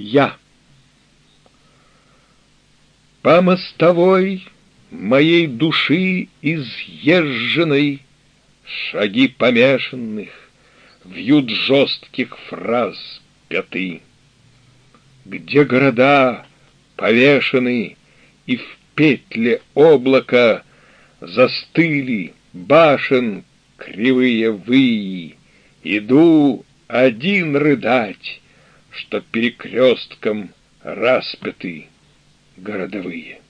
Я. По мостовой моей души изъезженной Шаги помешанных вьют жестких фраз пяты. Где города повешены, и в петле облака Застыли башен кривые выи, Иду один рыдать, что перекрестком распяты городовые.